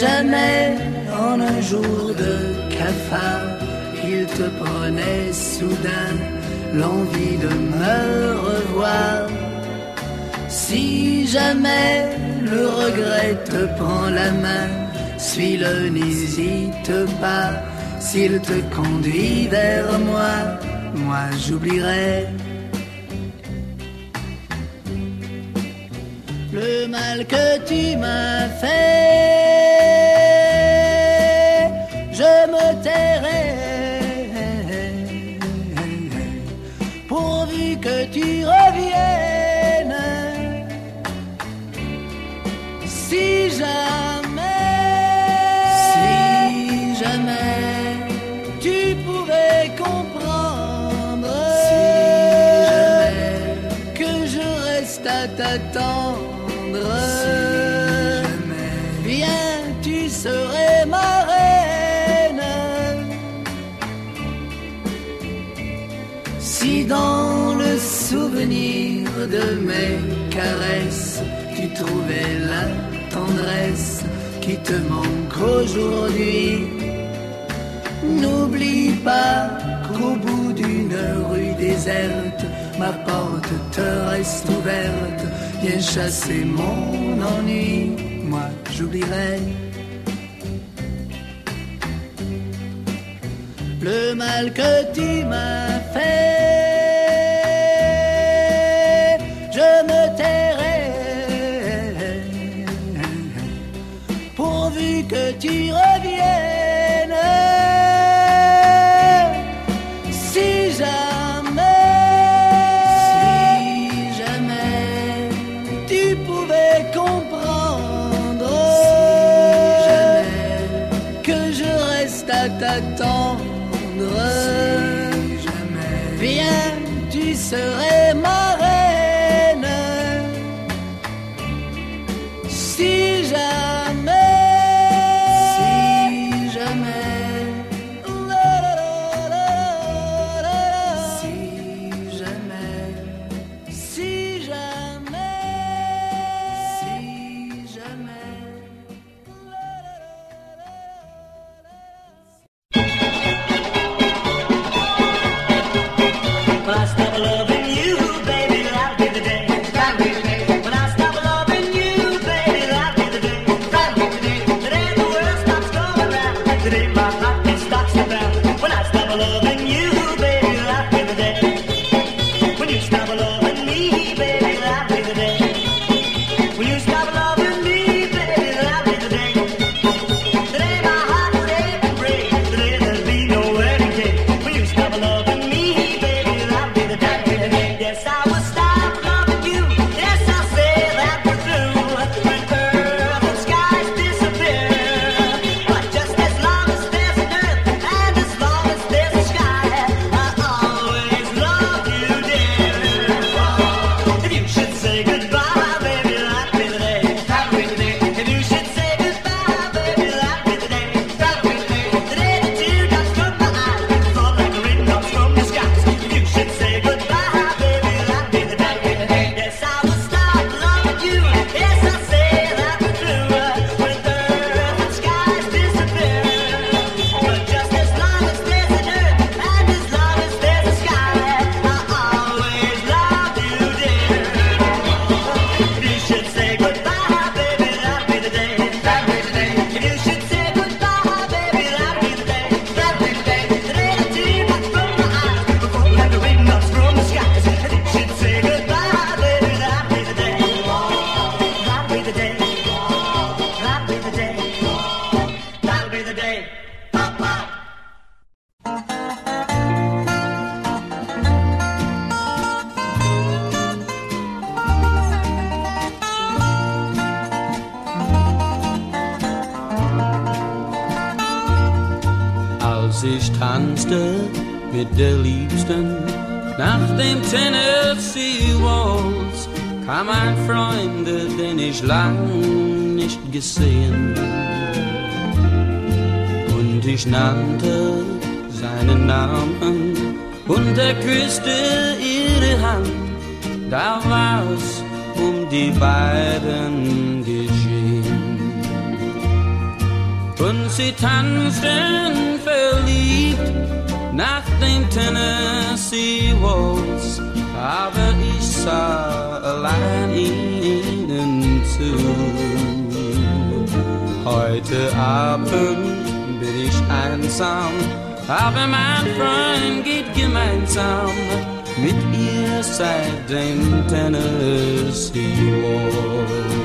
jamais en un jour de cafard, il te prenait soudain l'envie de me revoir. Si jamais le regret te prend la main, suis-le, n'hésite pas, s'il te conduit vers moi, moi j'oublierai le mal que tu m'as fait, je me tairai, pourvu que tu reviennes, si jamais, si jamais tu pouvais comprendre, si jamais que je reste à t'attendre. dans le souvenir de mes caresses, tu trouvais la tendresse qui te manque aujourd'hui. N'oublie pas qu'au bout d'une rue déserte, ma porte te reste ouverte. Viens chasser mon ennui, moi j'oublierai. Le mal que tu m'as fait. le tendre. Si jamais viens, tu serais. ich lang nicht gesehen. Und ich nannte seinen Namen und er küsste ihre Hand. Da war's um die beiden geschehen. Und sie tanzten verliebt nach den Tennessee Walls. aber ich sah allein ihn zu. Heute Abend bin ich einsam, aber mein Freund geht gemeinsam mit ihr seit dem Tennessee Waltz.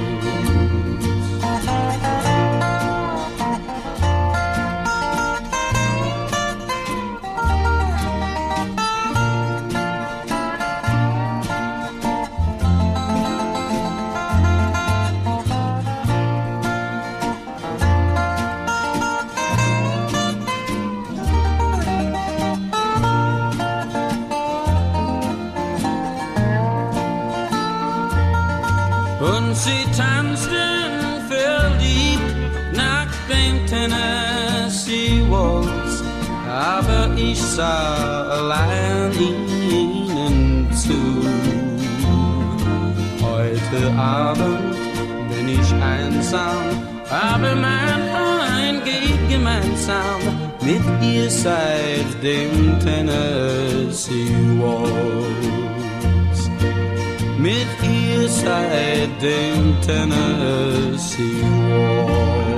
Ich sah allein ihnen zu. Heute Abend bin ich einsam, aber mein Freund geht gemeinsam mit ihr seit dem Tennessee Waltz. Mit ihr seit dem Tennessee Waltz.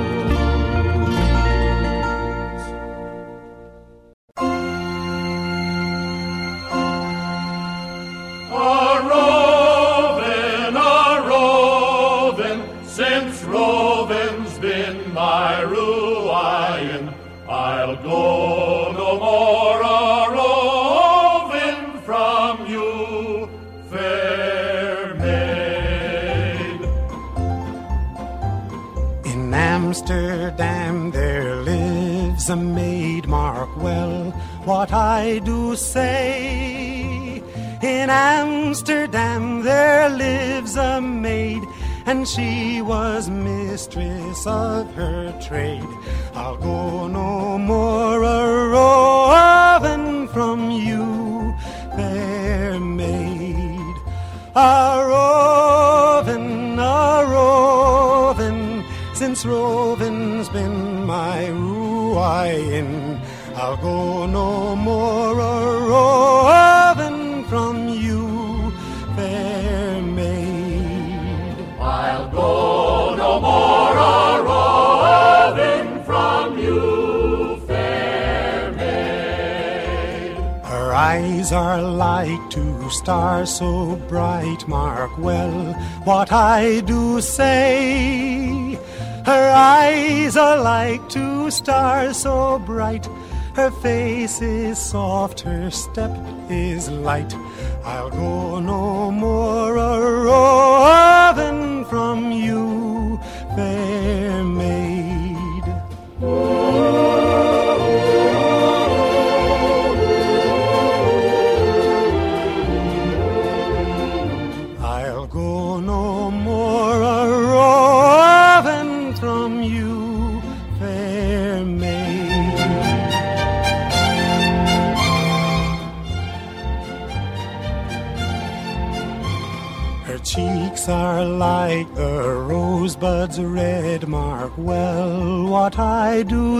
What I do say. In Amsterdam there lives a maid, and she was mistress of her trade. I'll go no more a roving from you, fair maid. A roving, a roving, since roving's been my ruin. I'll go no more a roving from you, fair maid. I'll go no more a roving from you, fair maid. Her eyes are like two stars so bright, mark well what I do say. Her eyes are like two stars so bright. Her face is soft, her step is light. I'll go no more a roving from you, fair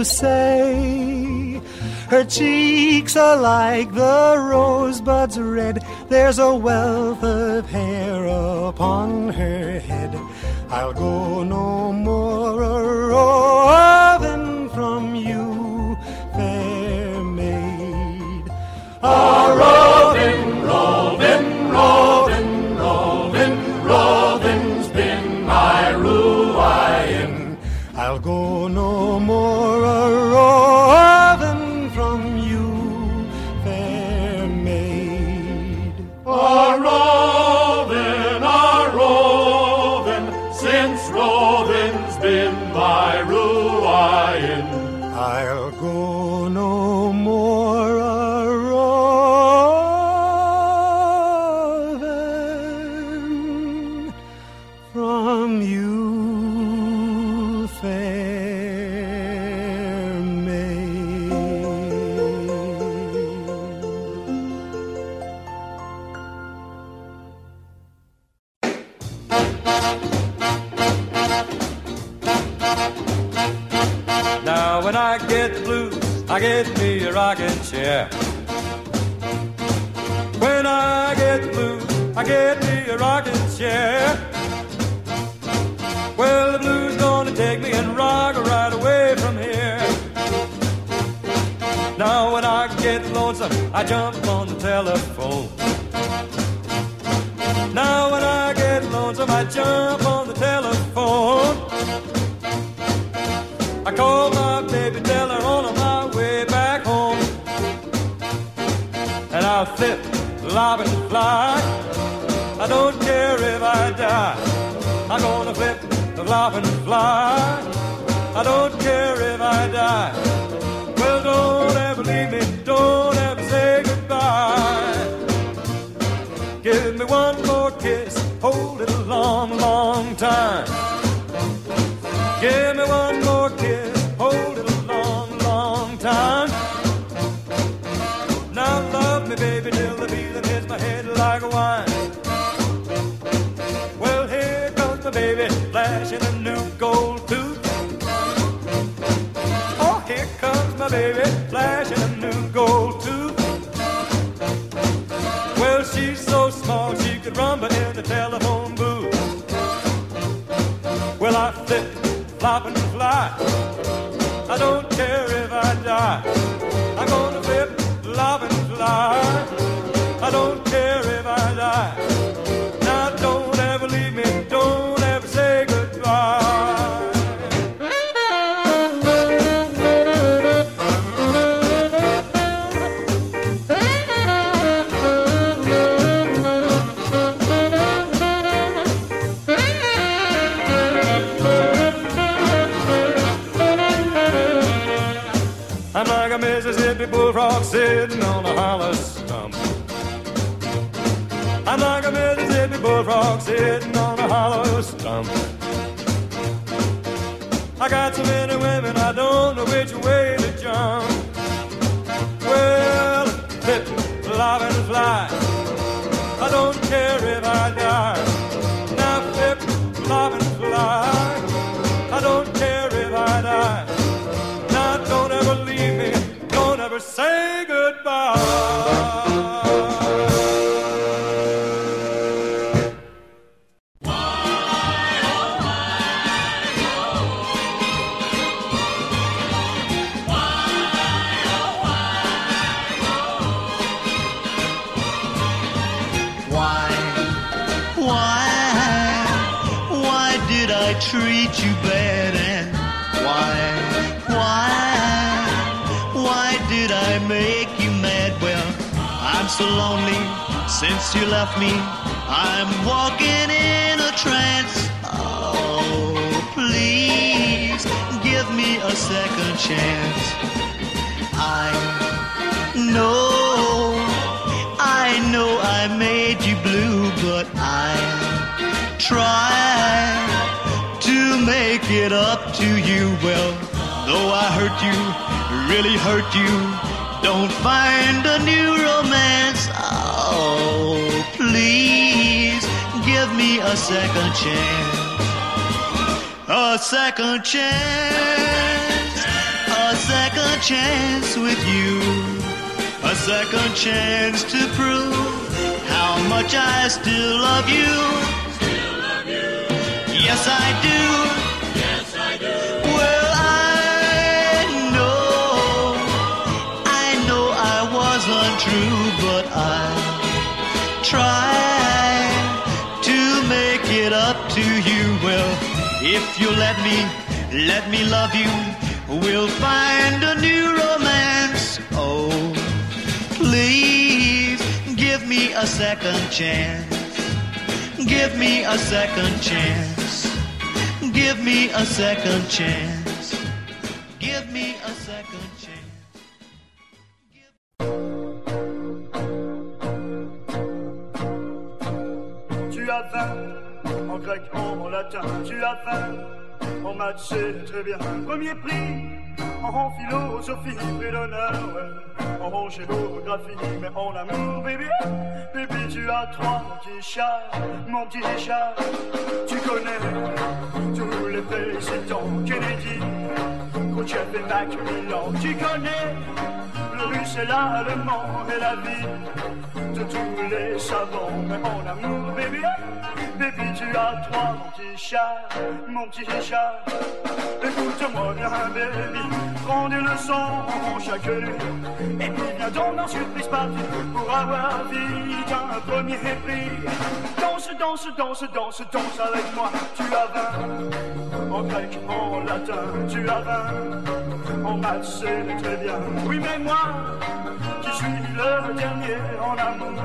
Say. Her cheeks are like the rosebuds red, there's a wealth of hair upon her head. I'll go no more I don't care if I die. I'm gonna flip, flop and fly. I don't care if I die. Well, don't ever leave me, don't ever say goodbye. Give me one more kiss, hold it a long, long time. Give me one my baby, flashing a new gold tooth. Well, she's so small she could rumble in the telephone booth. Well, I flip, flop, and fly. I don't care if I die. Bullfrog sitting on a hollow stump. I got so many women, I don't know which way to jump. Well, flip, flop, and fly. I don't care if I treat you bad? And why, why, why did I make you mad? Well, I'm so lonely since you left me. I'm walking in a trance. Oh, please give me a second chance. I know, I know I made you blue, but I try it up to you. Well, though I hurt you, really hurt you, don't find a new romance. Oh, please give me a second chance. A second chance, a second chance with you, a second chance to prove how much I still love you. Yes, I do. Try to make it up to you. Well, if you let me, let me love you, we'll find a new romance. Oh, please give me a second chance. Give me a second chance. Give me a second chance. En latin, tu as faim en maths, c'est très bien. Premier prix en philosophie, prix d'honneur, en géographie, mais en amour, bébé, bébé, tu as trois petits chats, mon petit chat. Tu connais tous les présidents Kennedy, au café Macmillan. Tu connais le russe et l'allemand et la vie de tous les savants. Mais mon amour, bébé, bébé, tu as trois, mon petit chat, mon petit chat. Écoute-moi bien, baby, prends des leçons chaque nuit. Et puis viens donc en surprise party pour avoir vite un premier prix. Danse, danse, danse, danse, danse avec moi. Tu as vingt en grec, en latin, tu as vingt en maths, c'est très bien. Oui, mais moi, qui suis le dernier en amour,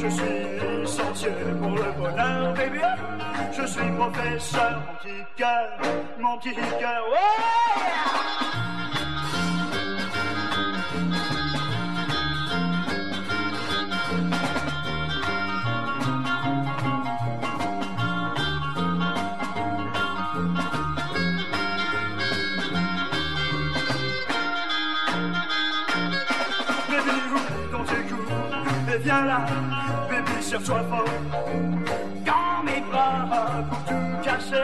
je suis licencié pour le bonheur, baby. Je suis professeur, mon petit cœur, mon petit cœur. Ouais! Viens là, baby, serre-toi fort. Dans mes bras, pour tout casser,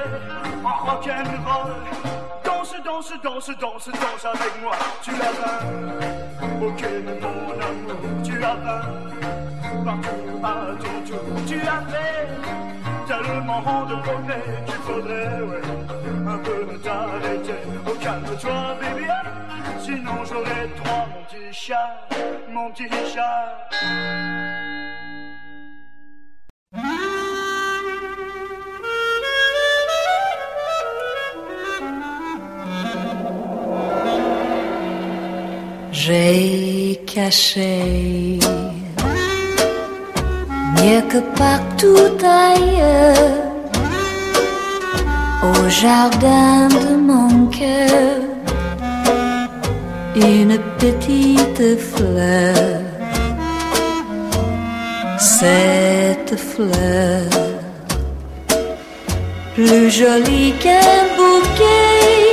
en rock'n'roll. Danse, danse, danse, danse, danse avec moi. Tu as vingt, ok mon amour, tu as vingt. Partout à ton tour, tu as fait tellement de progrès qu'il faudrait, ouais, un peu t'arrêter. Oh, calme-toi, baby, sinon j'aurai trois, mon petit chat, mon petit chat. J'ai caché. Mieux que partout ailleurs. Au jardin de mon cœur. Une petite fleur. Cette fleur, plus jolie qu'un bouquet,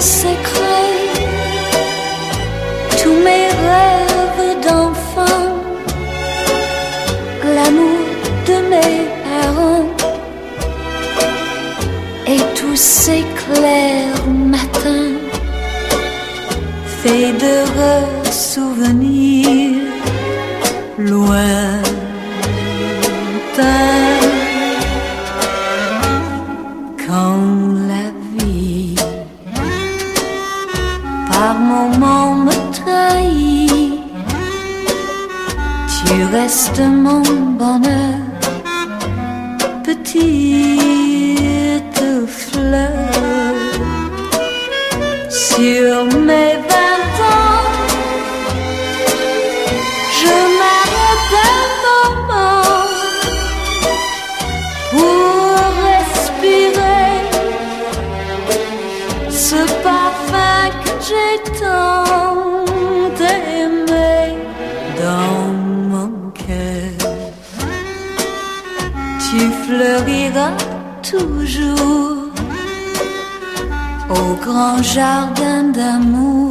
secret. Tous mes rêves d'enfant, l'amour de mes parents. Et tous ces clairs matins faits d'heureux souvenirs lointains. Tu restes mon bonheur, petite fleur. Sur mes grand jardin d'amour,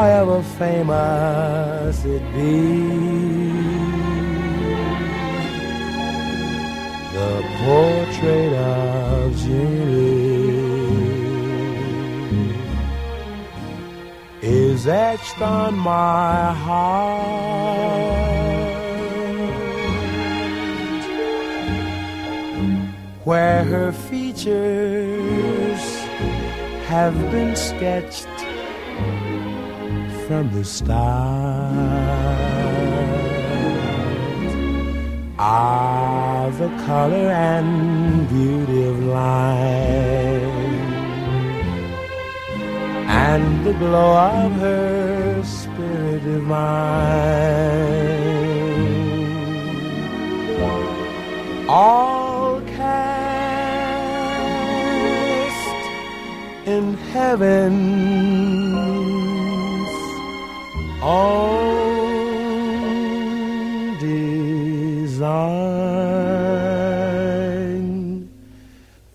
however famous it be. the portrait of Jenny is etched on my heart where her features have been sketched from the start are the color and beauty of life and the glow of her spirit divine. All cast in heaven own design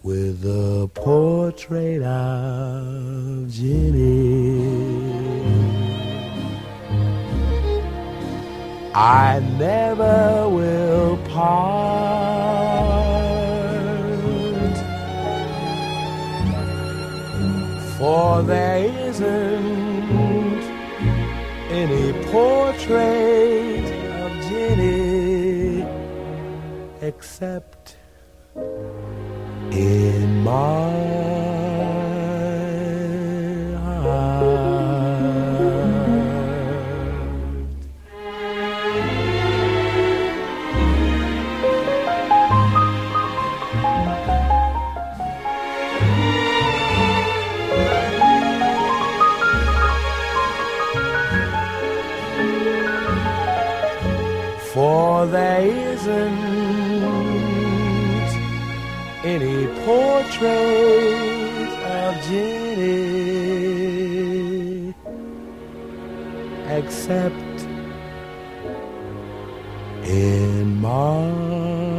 with a portrait of Jenny. I never will part, for there isn't any portrait of Jenny except in my any portrait of Jenny except in my.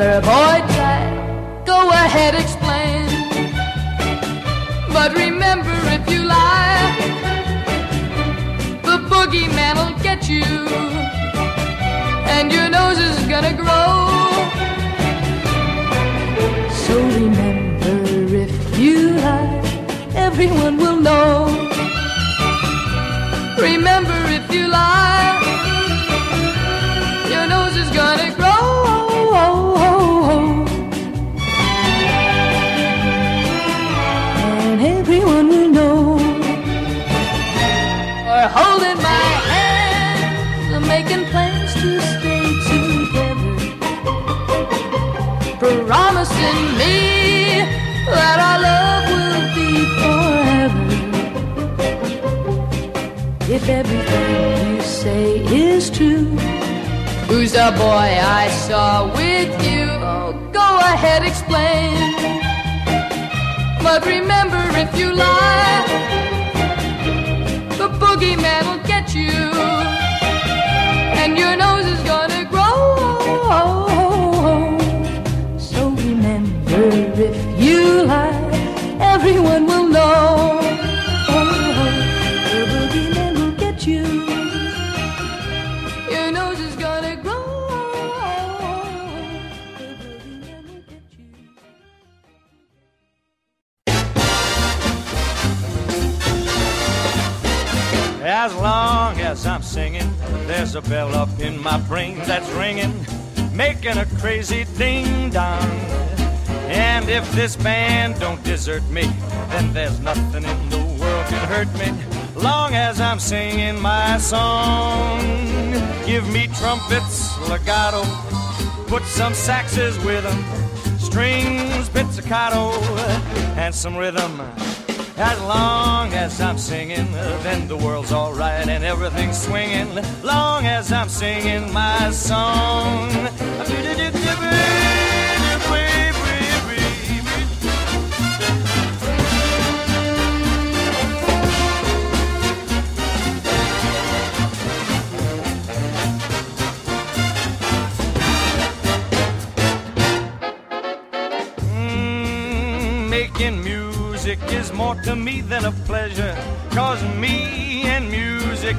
other boy. song. Give me trumpets, legato, put some saxes with them, strings, pizzicato, and some rhythm. As long as I'm singing, then the world's alright and everything's swinging. Long as I'm singing my song. Do -do -do is more to me than a pleasure. Cause me and music,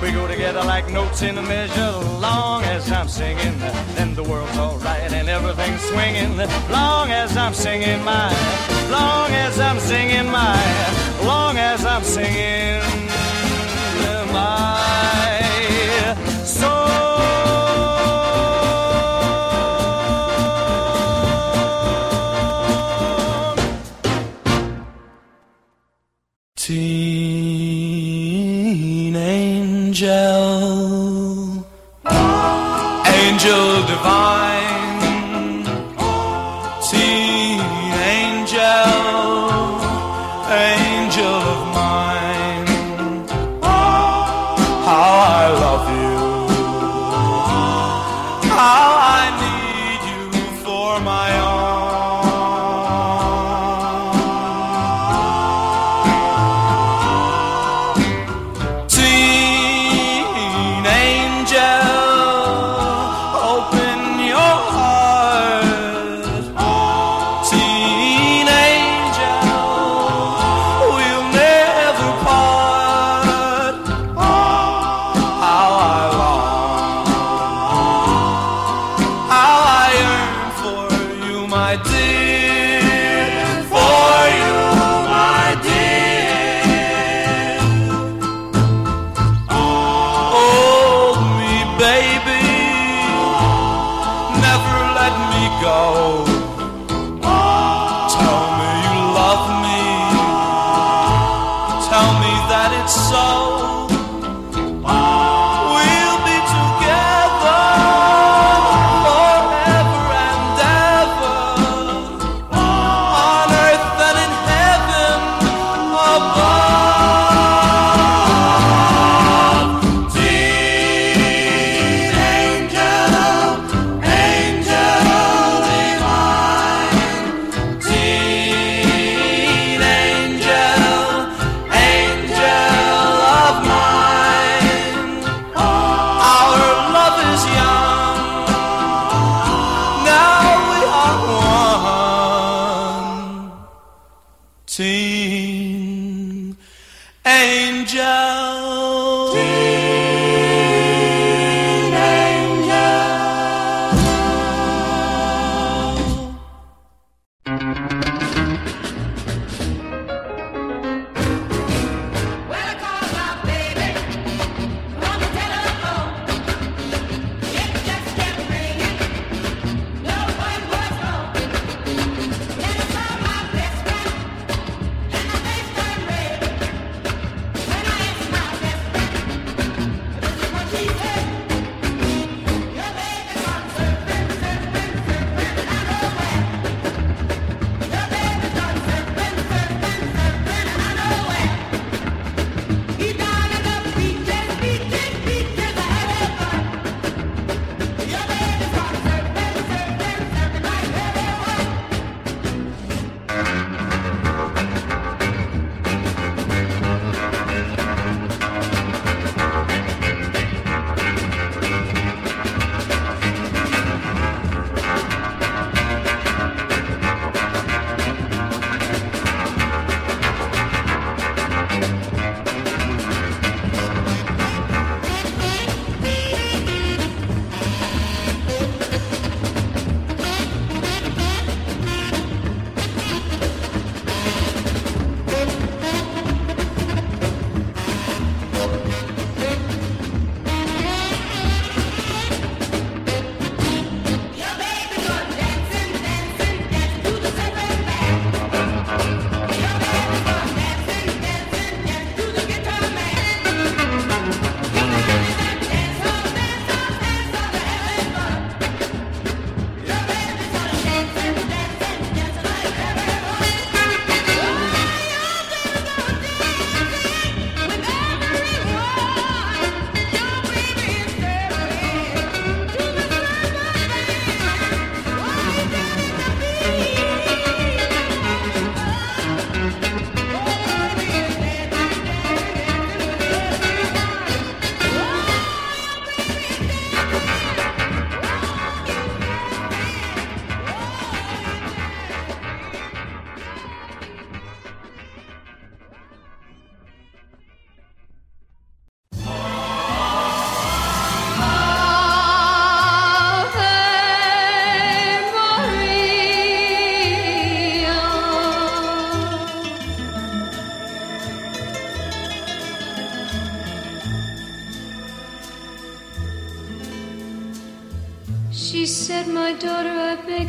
we go together like notes in a measure. Long as I'm singing, then the world's alright and everything's swinging. Long as I'm singing my, long as I'm singing my, long as I'm singing. Divine,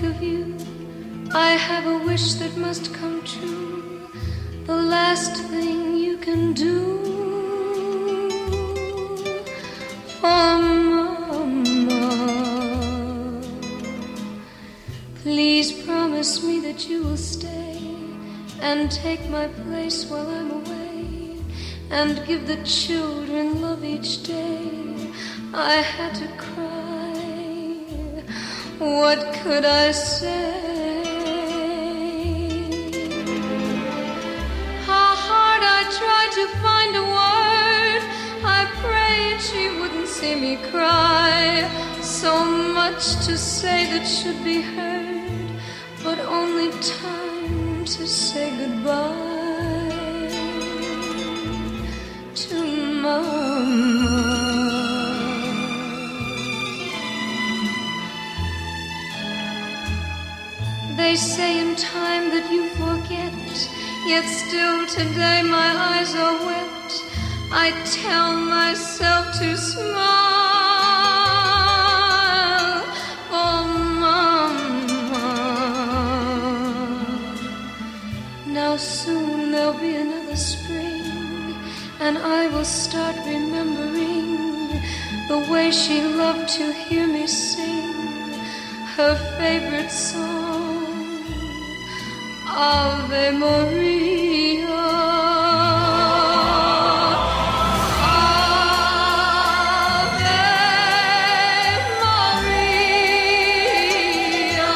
Of you, I have a wish that must come true. The last thing you can do for Mama. Please promise me that you will stay and take my place while I'm away and give the children love each day. I had to cry. What could I say? How hard I tried to find a word. I prayed she wouldn't see me cry. So much to say that should be heard, but only time to say goodbye time that you forget, yet still today my eyes are wet. I tell myself to smile for Mama. Now soon there'll be another spring, and I will start remembering the way she loved to hear me sing her favorite song. Ave Maria. Ave Maria.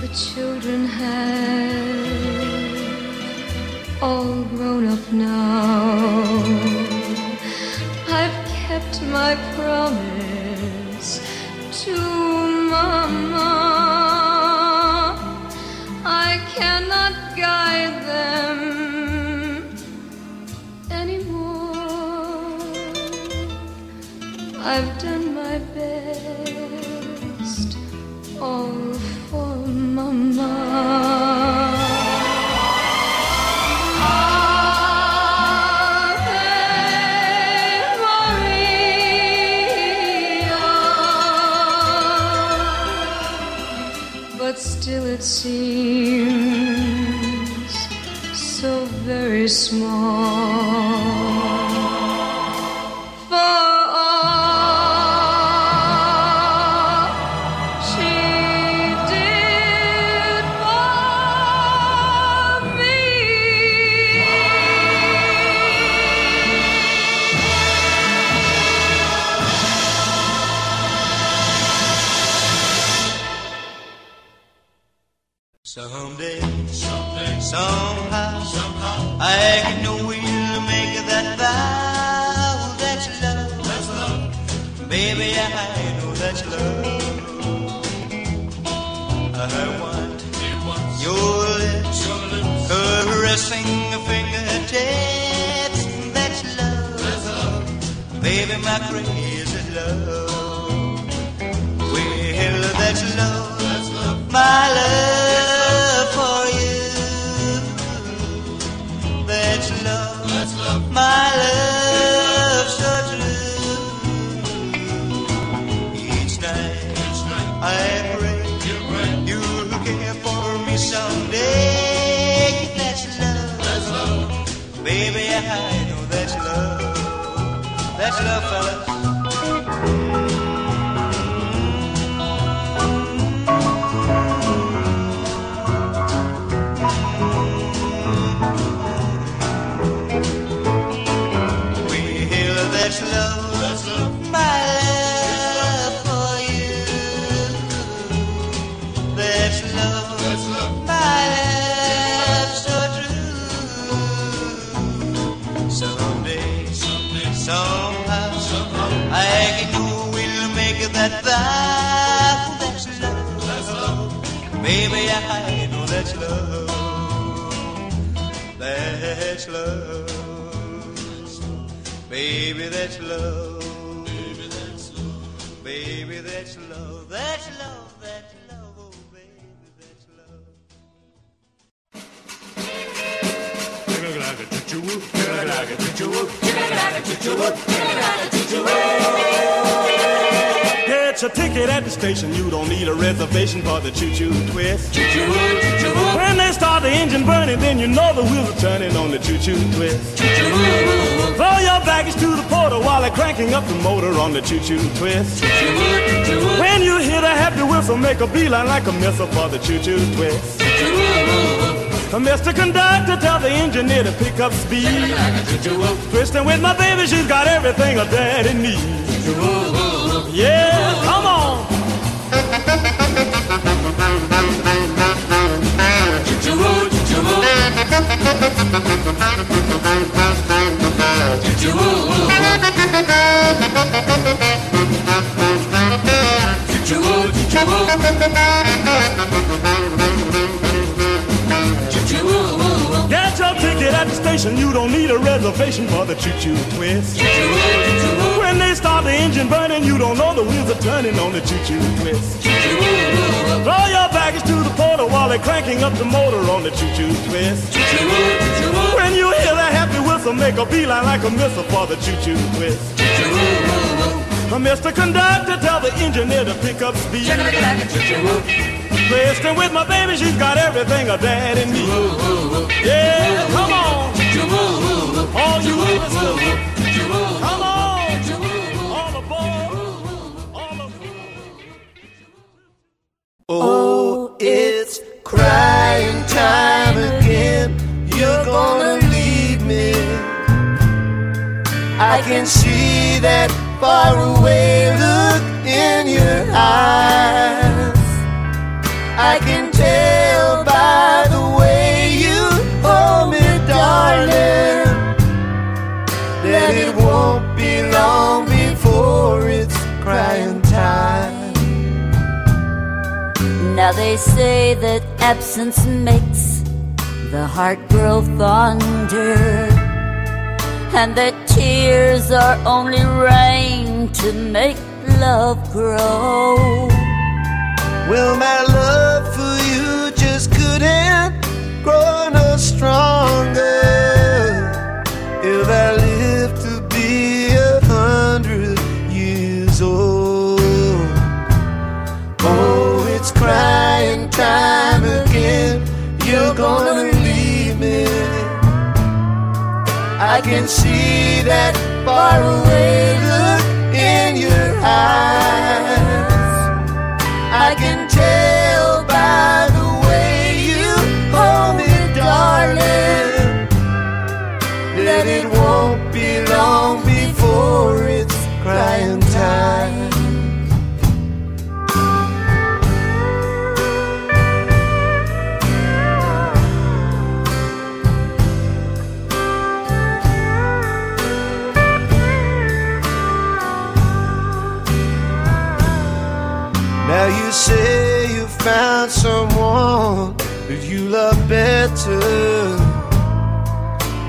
The children have all grown up now. I've kept my promise love. That's love, Get your ticket at the station. You don't need a reservation for the choo-choo twist. Choo-choo-woo. When they start the engine burning, then you know the wheels are turning on the choo-choo twist. Choo-choo-woo. Throw your baggage to the porter while they're cranking up the motor on the choo-choo twist. Choo-choo-woo. When you hear the happy whistle, make a beeline like a missile for the choo-choo twist. Mr. Conductor, tell the engineer to pick up speed. Twisting with my baby, she's got everything a daddy needs. Yeah, come on. Your at the station. You don't need a reservation for the choo-choo twist. When they start the engine burning, you don't know the wheels are turning on the choo-choo twist. Throw your baggage to the porter while they're cranking up the motor on the choo-choo twist. When you hear that happy whistle, make a beeline like a missile for the choo-choo twist. Mr. Conductor, tell the engineer to pick up speed. Twisting with my baby, she's got everything a daddy needs. Yeah, come on, all you. Come on. Oh, it's crying time again. You're gonna leave me. I can see that faraway look in your eyes. I can tell they say that absence makes the heart grow fonder, and that tears are only rain to make love grow. Well, my love for you just couldn't grow no stronger if I time again. You're gonna leave me. I can see that faraway look in your eyes. I can found someone that you love better.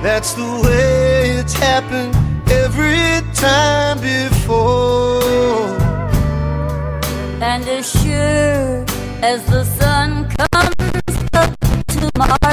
That's the way it's happened every time before. And as sure as the sun comes up tomorrow,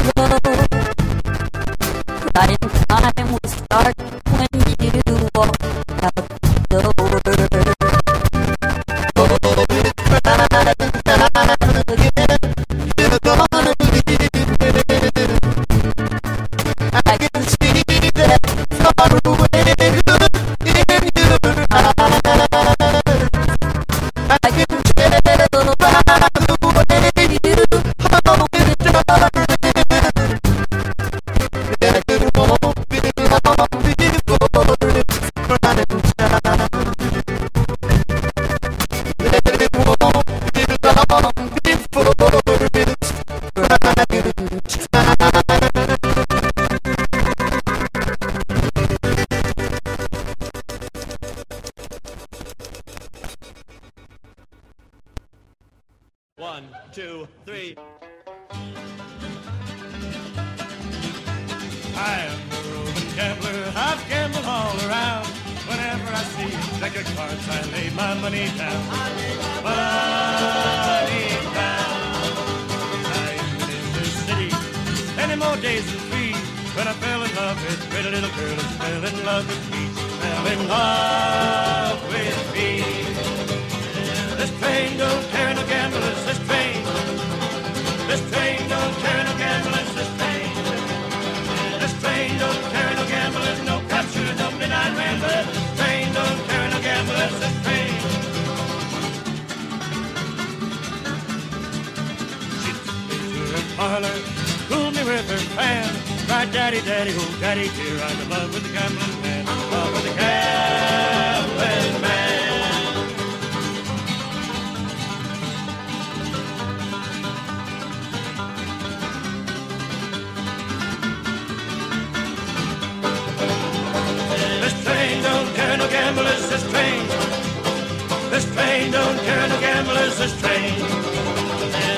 train don't carry no gamblers, this train.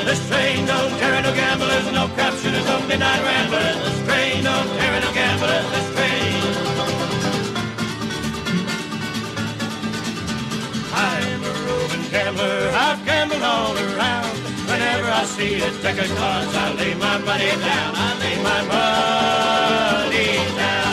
This train don't carry no gamblers, no crap shooters, no midnight ramblers. This train don't carry no gamblers, this train. I'm a roving gambler, I've gambled all around. Whenever I see a deck of cards, I lay my money down, I lay my money down.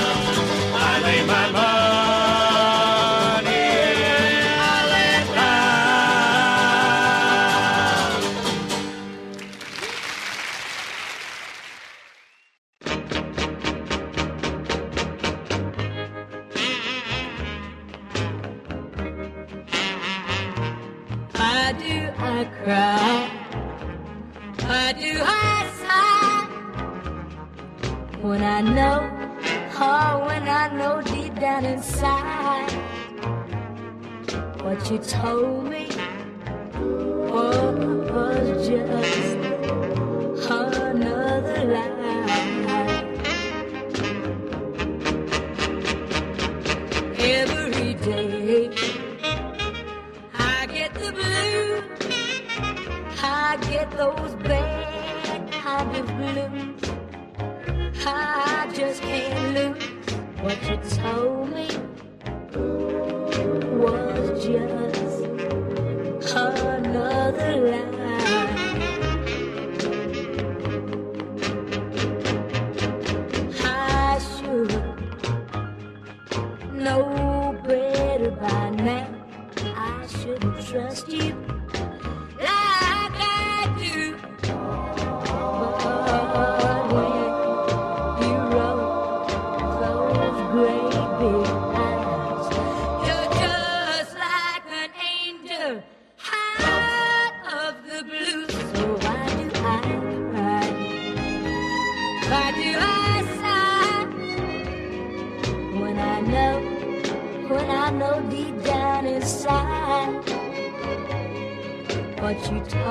to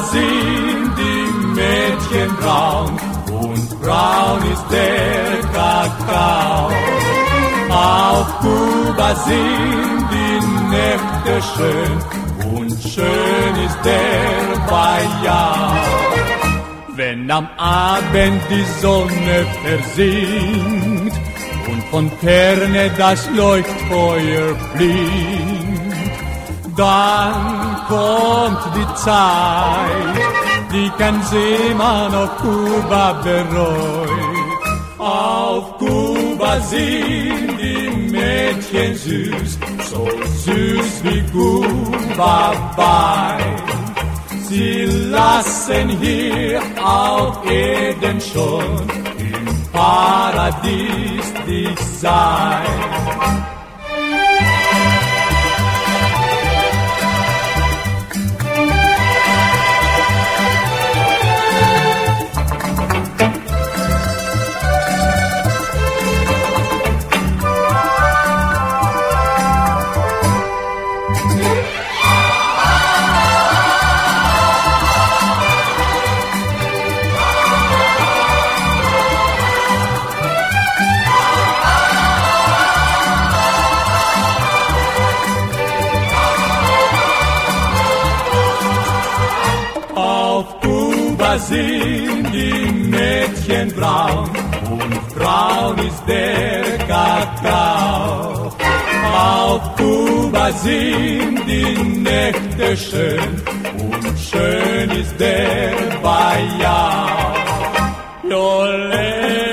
sind die Mädchen braun und braun ist der Kakao. Auf Kuba sind die Nächte schön und schön ist der Bayou. Wenn am Abend die Sonne versinkt und von ferne das Leuchtfeuer blinkt, dann kommt die Zeit, die kein Seemann auf Kuba bereut. Auf Kuba sind die Mädchen süß, so süß wie Kuba Wein. Sie lassen hier auf Eden schon im Paradies dich sein. braun und braun ist der Kakao. Auf Kuba sind die Nächte schön und schön ist der Bayou. Jolene.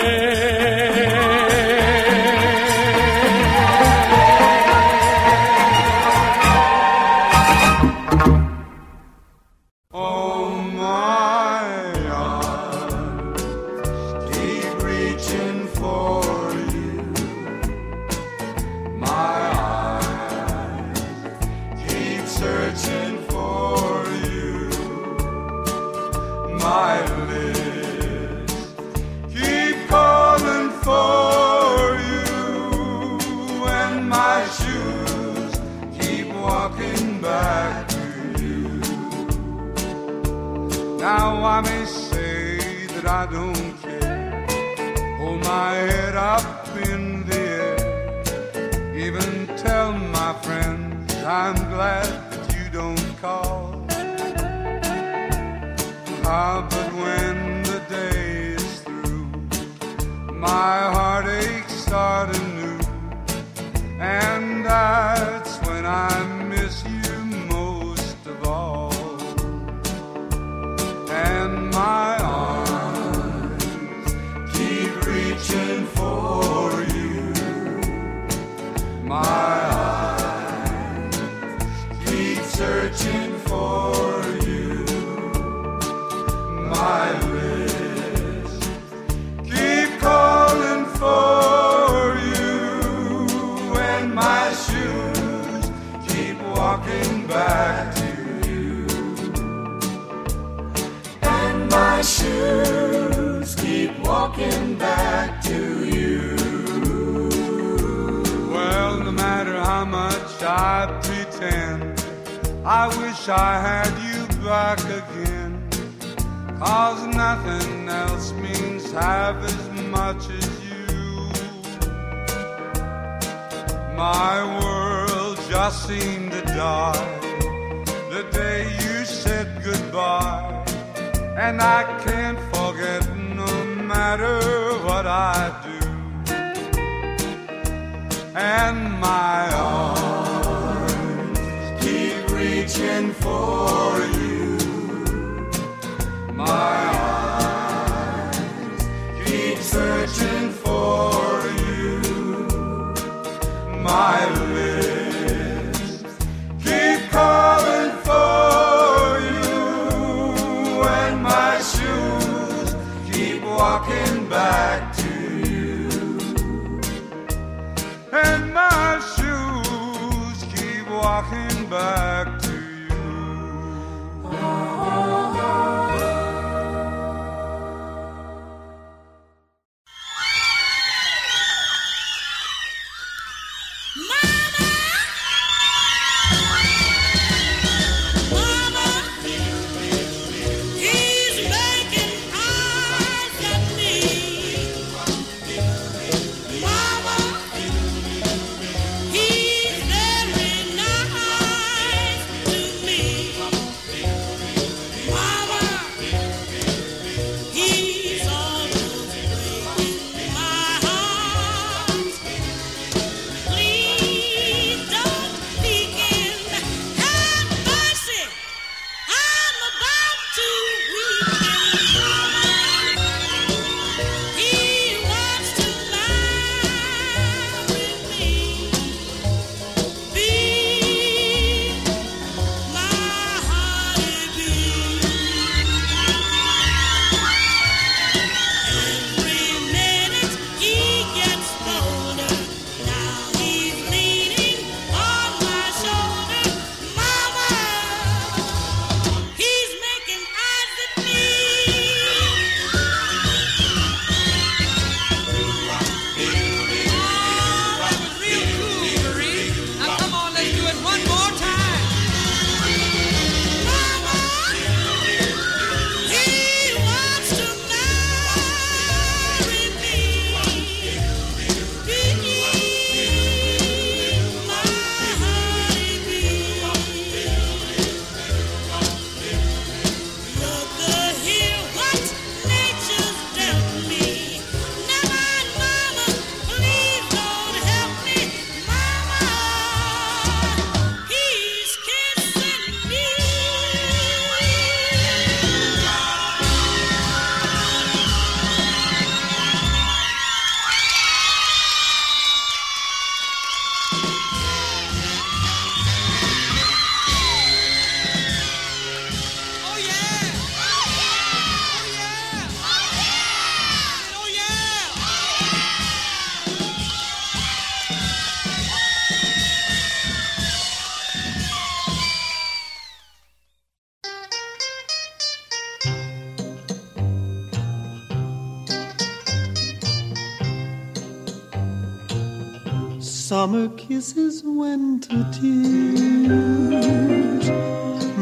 Kisses, winter tears.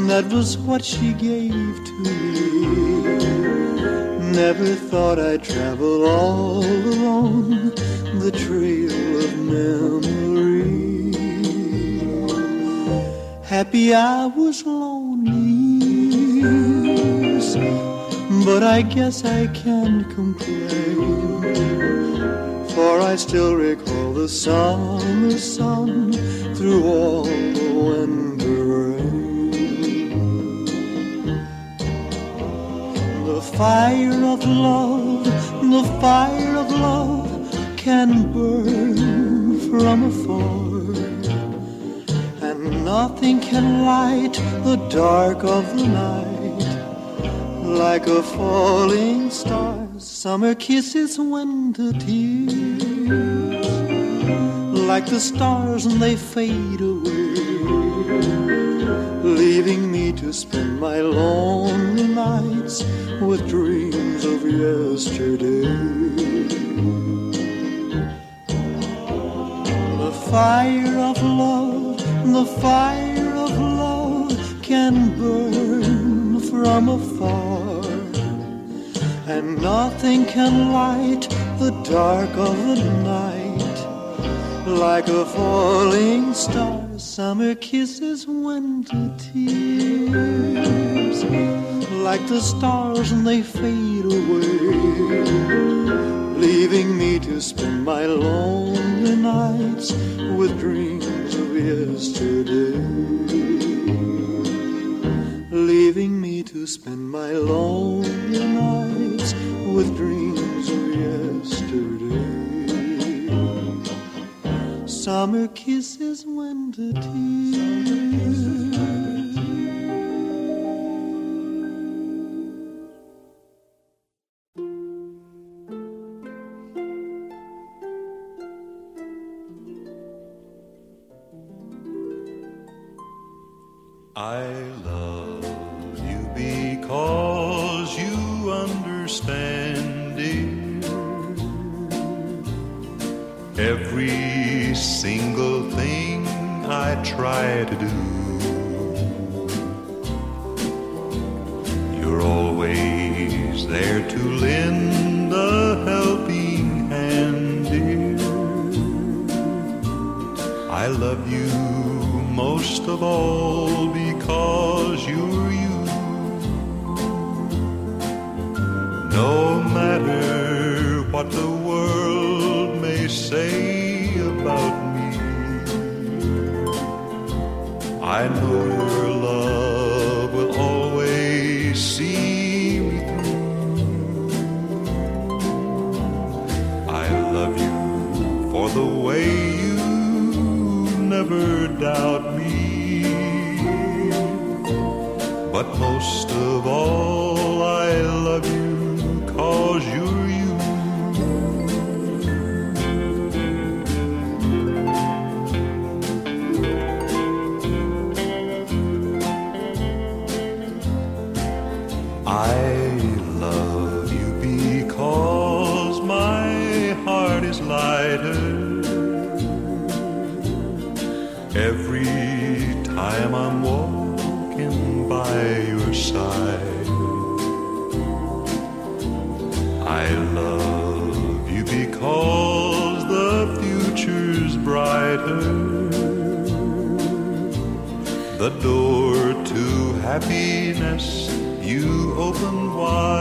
That was what she gave to me. Never thought I'd travel all alone the trail of memory. Happy I was lonely, but I guess I can't complain. For I still recall the summer sun through all the winter rain. The fire of love, the fire of love can burn from afar. And nothing can light the dark of the night like a falling star. Summer kisses, winter tears, like the stars and they fade away, leaving me to spend my lonely nights with dreams of yesterday. The fire of love, the fire of love can burn from afar and nothing can light the dark of the night like a falling star. Summer kisses, winter tears, like the stars and they fade away, leaving me to spend my lonely nights with dreams of yesterday leaving me to spend my lonely nights with dreams Summer kisses, winter tears. But most of all, I love you The door to happiness you open wide.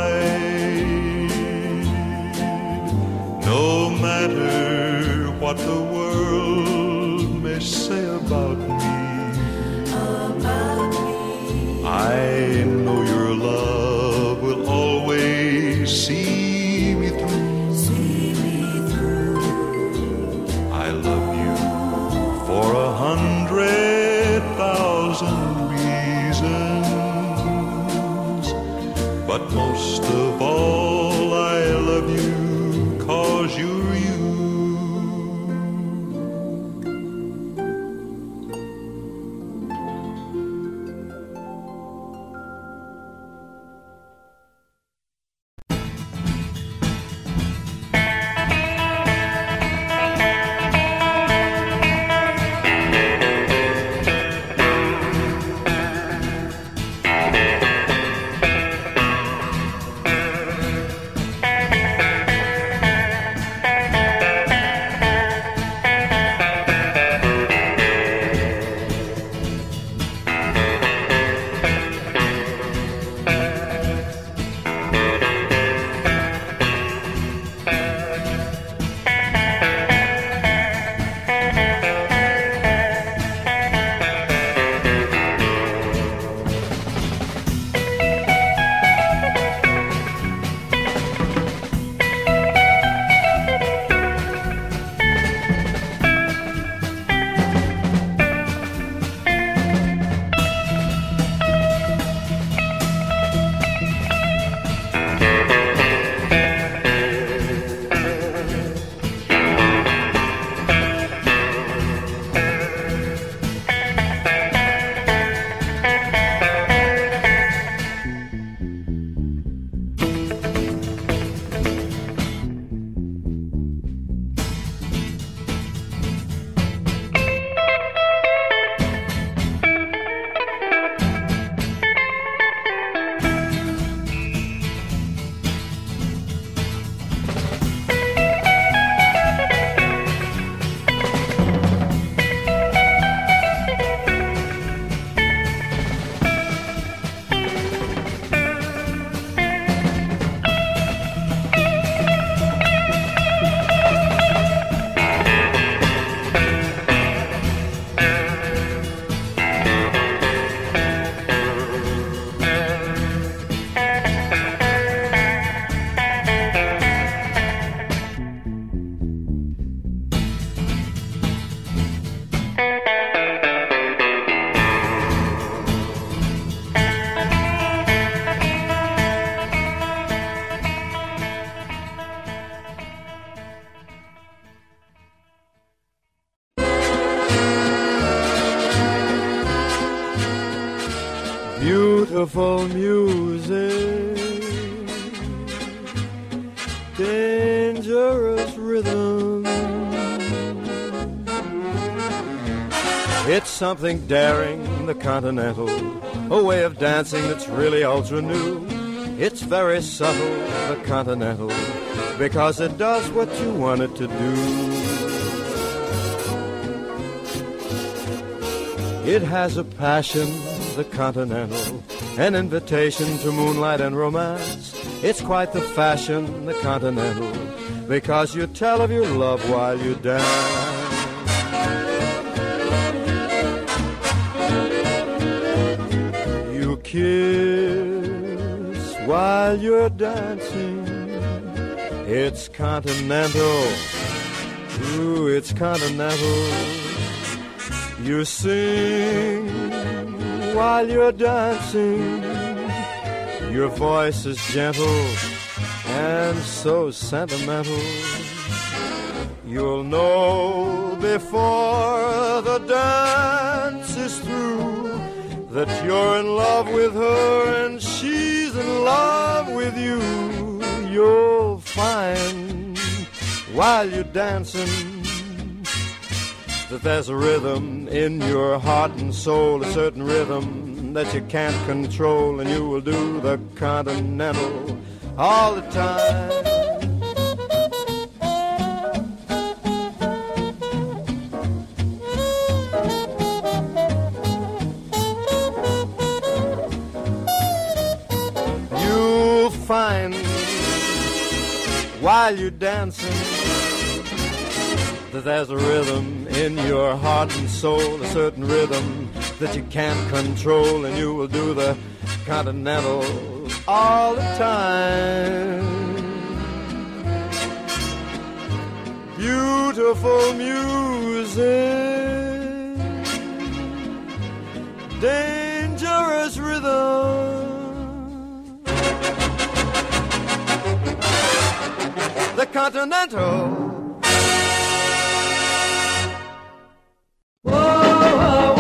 Continental, a way of dancing that's really ultra new. It's very subtle, the continental, because it does what you want it to do. It has a passion, the continental, an invitation to moonlight and romance. It's quite the fashion, the continental, because you tell of your love while you dance. Kiss while you're dancing. It's continental. Ooh, it's continental. You sing while you're dancing. Your voice is gentle and so sentimental. You'll know before the dance is through that you're in love with her and she's in love with you. You'll find while you're dancing that there's a rhythm in your heart and soul, a certain rhythm that you can't control, and you will do the continental all the time. Find while you're dancing that there's a rhythm in your heart and soul, a certain rhythm that you can't control, and you will do the continental all the time. Beautiful music, dangerous rhythm. The continental. Johnny.